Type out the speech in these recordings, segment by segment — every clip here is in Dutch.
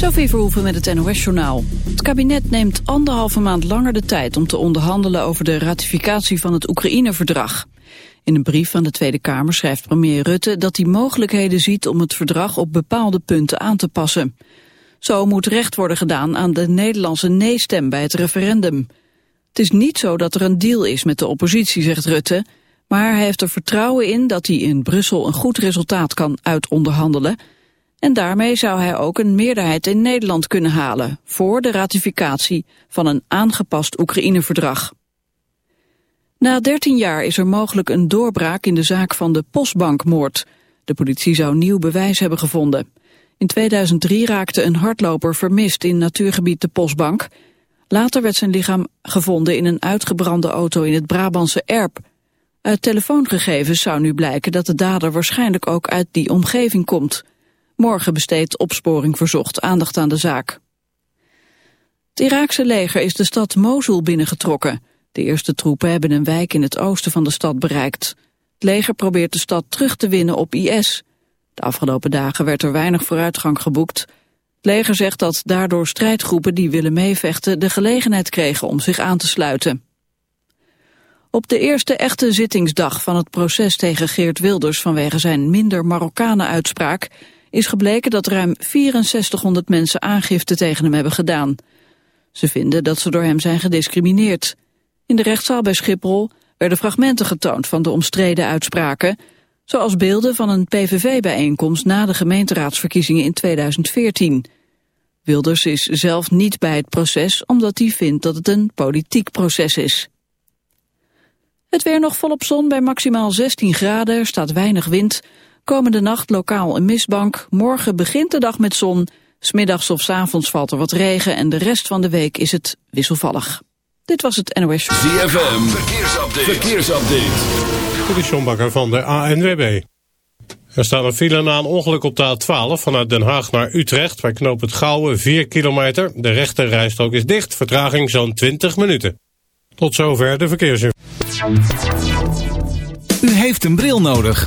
Sophie Verhoeven met het NOS-journaal. Het kabinet neemt anderhalve maand langer de tijd om te onderhandelen over de ratificatie van het Oekraïne-verdrag. In een brief van de Tweede Kamer schrijft premier Rutte dat hij mogelijkheden ziet om het verdrag op bepaalde punten aan te passen. Zo moet recht worden gedaan aan de Nederlandse nee-stem bij het referendum. Het is niet zo dat er een deal is met de oppositie, zegt Rutte, maar hij heeft er vertrouwen in dat hij in Brussel een goed resultaat kan uitonderhandelen en daarmee zou hij ook een meerderheid in Nederland kunnen halen voor de ratificatie van een aangepast Oekraïne-verdrag. Na 13 jaar is er mogelijk een doorbraak in de zaak van de Postbankmoord. De politie zou nieuw bewijs hebben gevonden. In 2003 raakte een hardloper vermist in natuurgebied de Postbank. Later werd zijn lichaam gevonden in een uitgebrande auto in het Brabantse Erp. Uit telefoongegevens zou nu blijken dat de dader waarschijnlijk ook uit die omgeving komt. Morgen besteedt opsporing verzocht aandacht aan de zaak. Het Iraakse leger is de stad Mosul binnengetrokken. De eerste troepen hebben een wijk in het oosten van de stad bereikt. Het leger probeert de stad terug te winnen op IS. De afgelopen dagen werd er weinig vooruitgang geboekt. Het leger zegt dat daardoor strijdgroepen die willen meevechten... de gelegenheid kregen om zich aan te sluiten. Op de eerste echte zittingsdag van het proces tegen Geert Wilders... vanwege zijn minder Marokkanen-uitspraak is gebleken dat ruim 6400 mensen aangifte tegen hem hebben gedaan. Ze vinden dat ze door hem zijn gediscrimineerd. In de rechtszaal bij Schiphol werden fragmenten getoond van de omstreden uitspraken, zoals beelden van een PVV-bijeenkomst na de gemeenteraadsverkiezingen in 2014. Wilders is zelf niet bij het proces omdat hij vindt dat het een politiek proces is. Het weer nog volop zon bij maximaal 16 graden, staat weinig wind. Komende nacht lokaal een mistbank. Morgen begint de dag met zon. Smiddags of s avonds valt er wat regen en de rest van de week is het wisselvallig. Dit was het NOS Show. ZFM, verkeersupdate. verkeersupdate. Dit is Bakker van de ANWB. Er staat een file na een ongeluk op de A12 vanuit Den Haag naar Utrecht. Bij knoop het Gouwen 4 kilometer. De rechte rijstrook is dicht. Vertraging zo'n 20 minuten. Tot zover de verkeersinformatie. U heeft een bril nodig.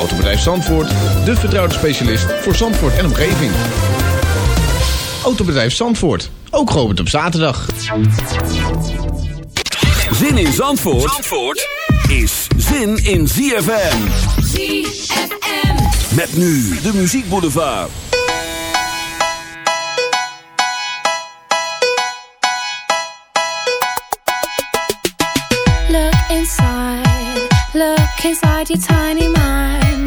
Autobedrijf Zandvoort, de vertrouwde specialist voor Zandvoort en omgeving. Autobedrijf Zandvoort, ook geopend op zaterdag. Zin in Zandvoort, Zandvoort is zin in ZFM. ZFM. Met nu de muziekboulevard. Look inside, look inside your tiny mind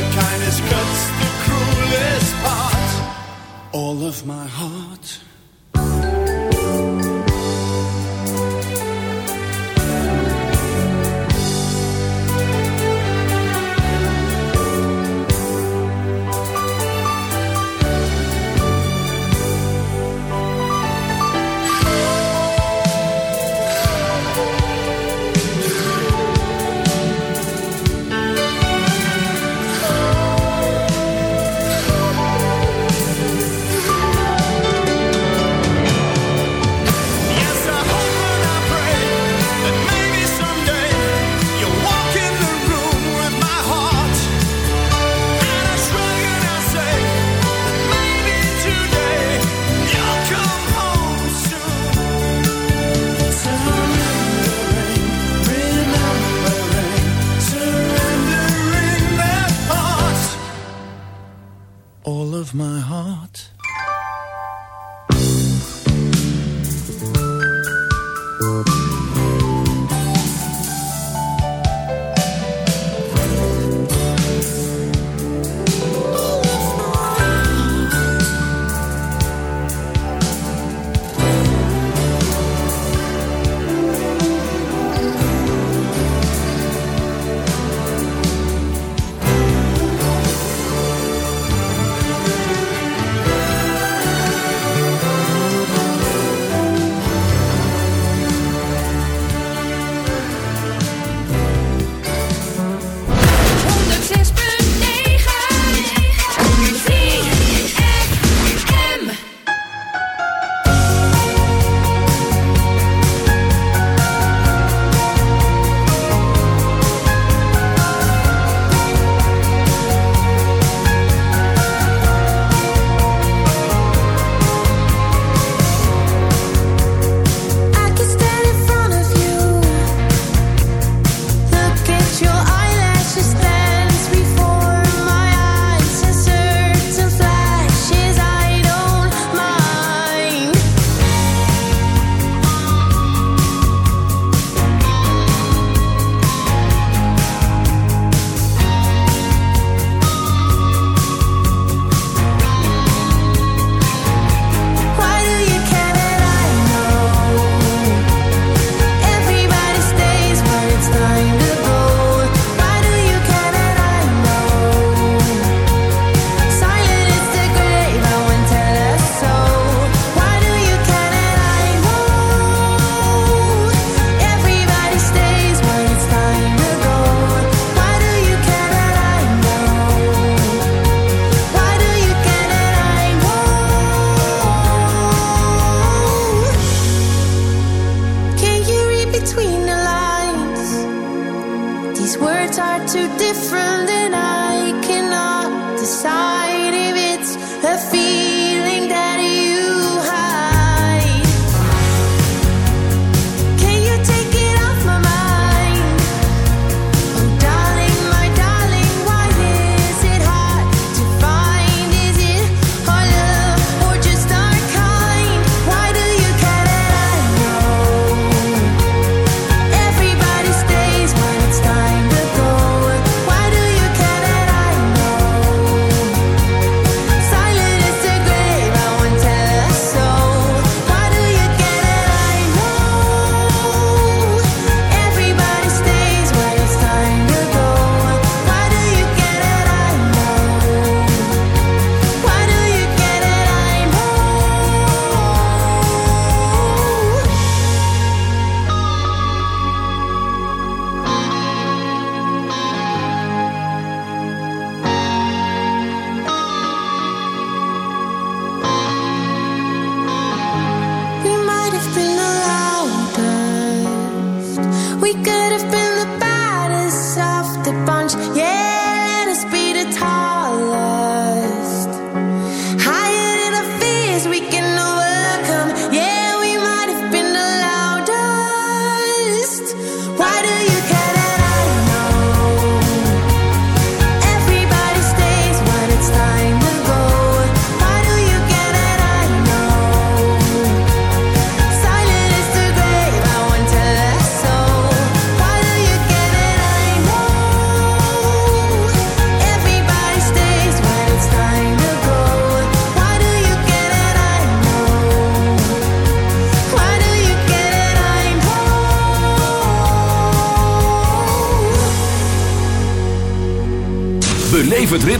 But kindness cuts the cruelest part. All of my heart.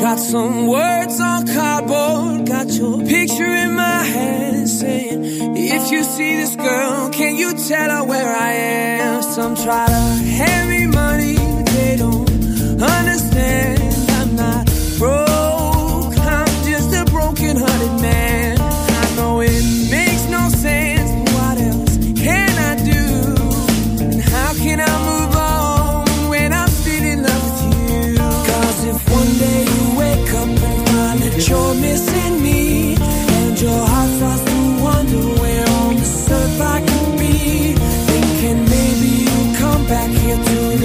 Got some words on cardboard, got your picture in my hand saying, If you see this girl, can you tell her where I am? Some try to hand me money, they don't understand.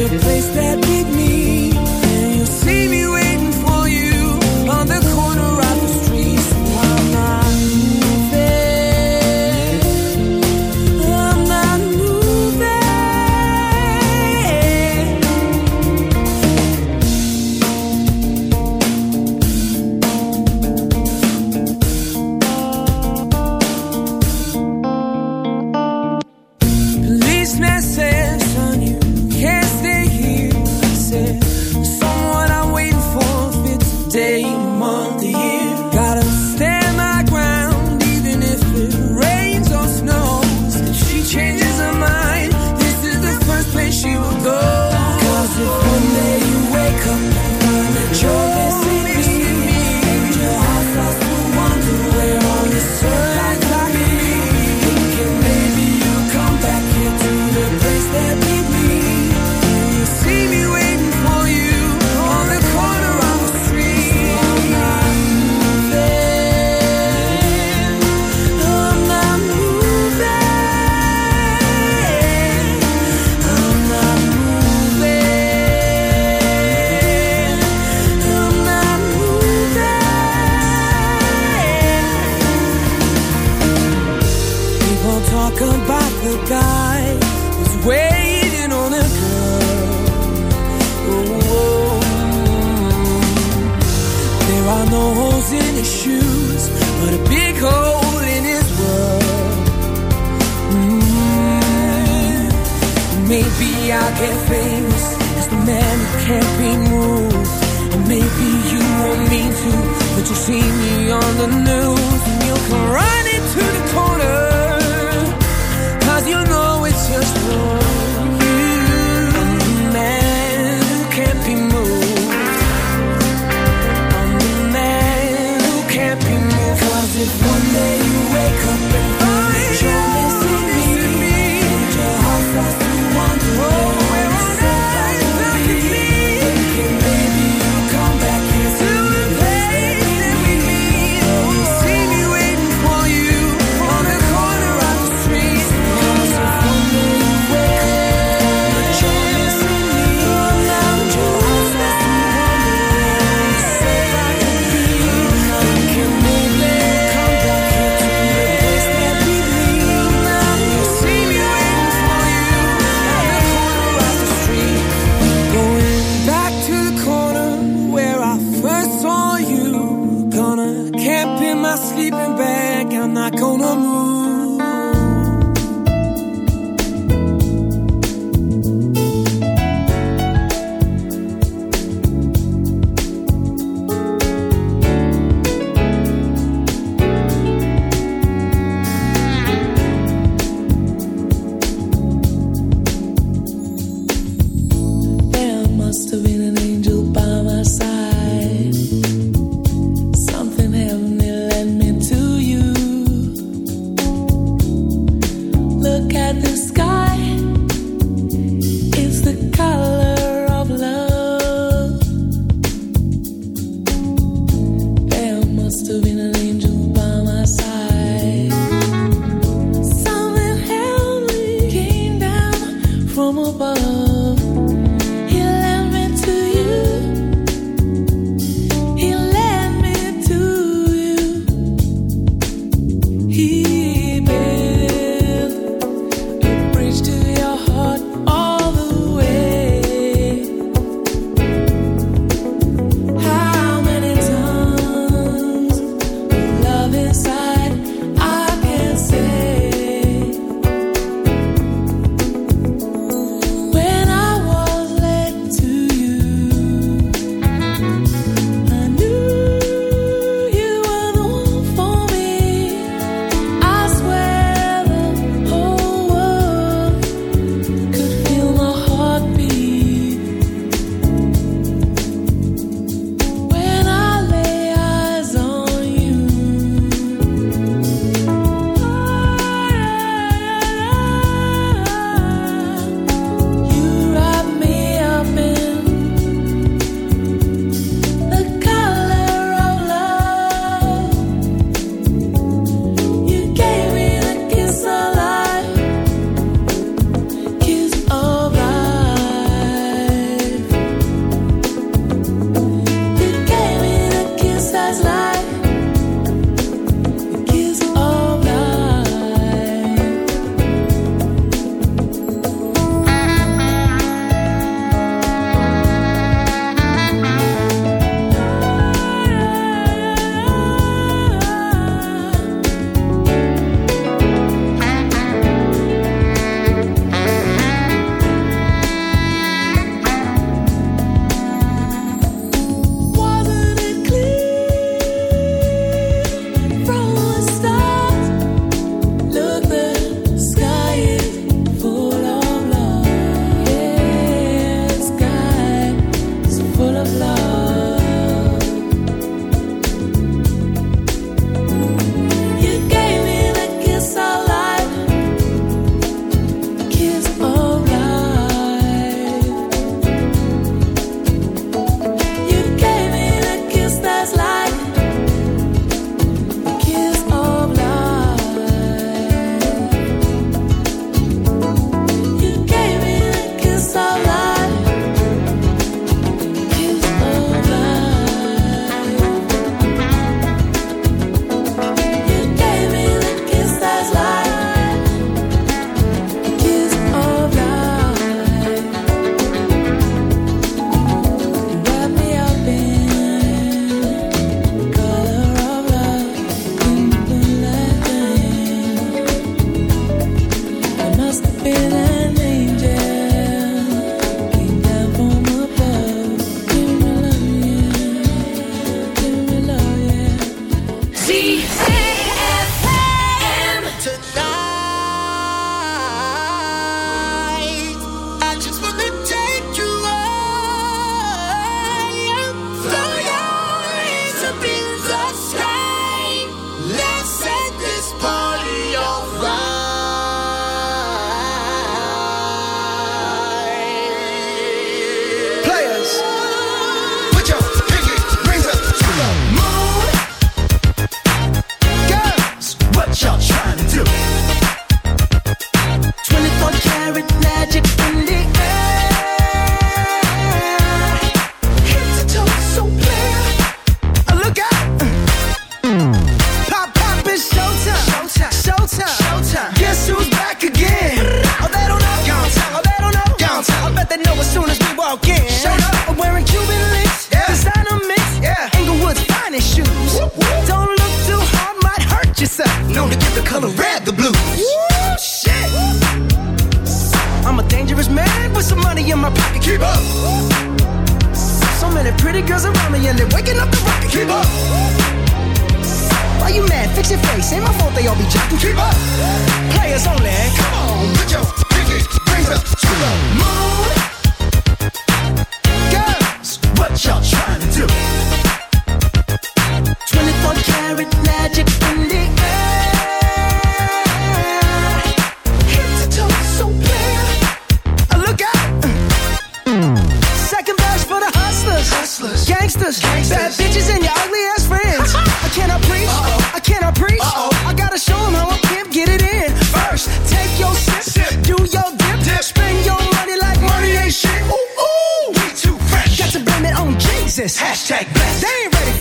the place that beat me.